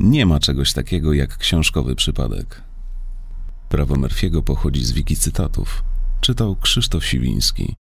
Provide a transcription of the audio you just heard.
Nie ma czegoś takiego jak książkowy przypadek. Prawo Murphy'ego pochodzi z wiki cytatów. Czytał Krzysztof Siwiński.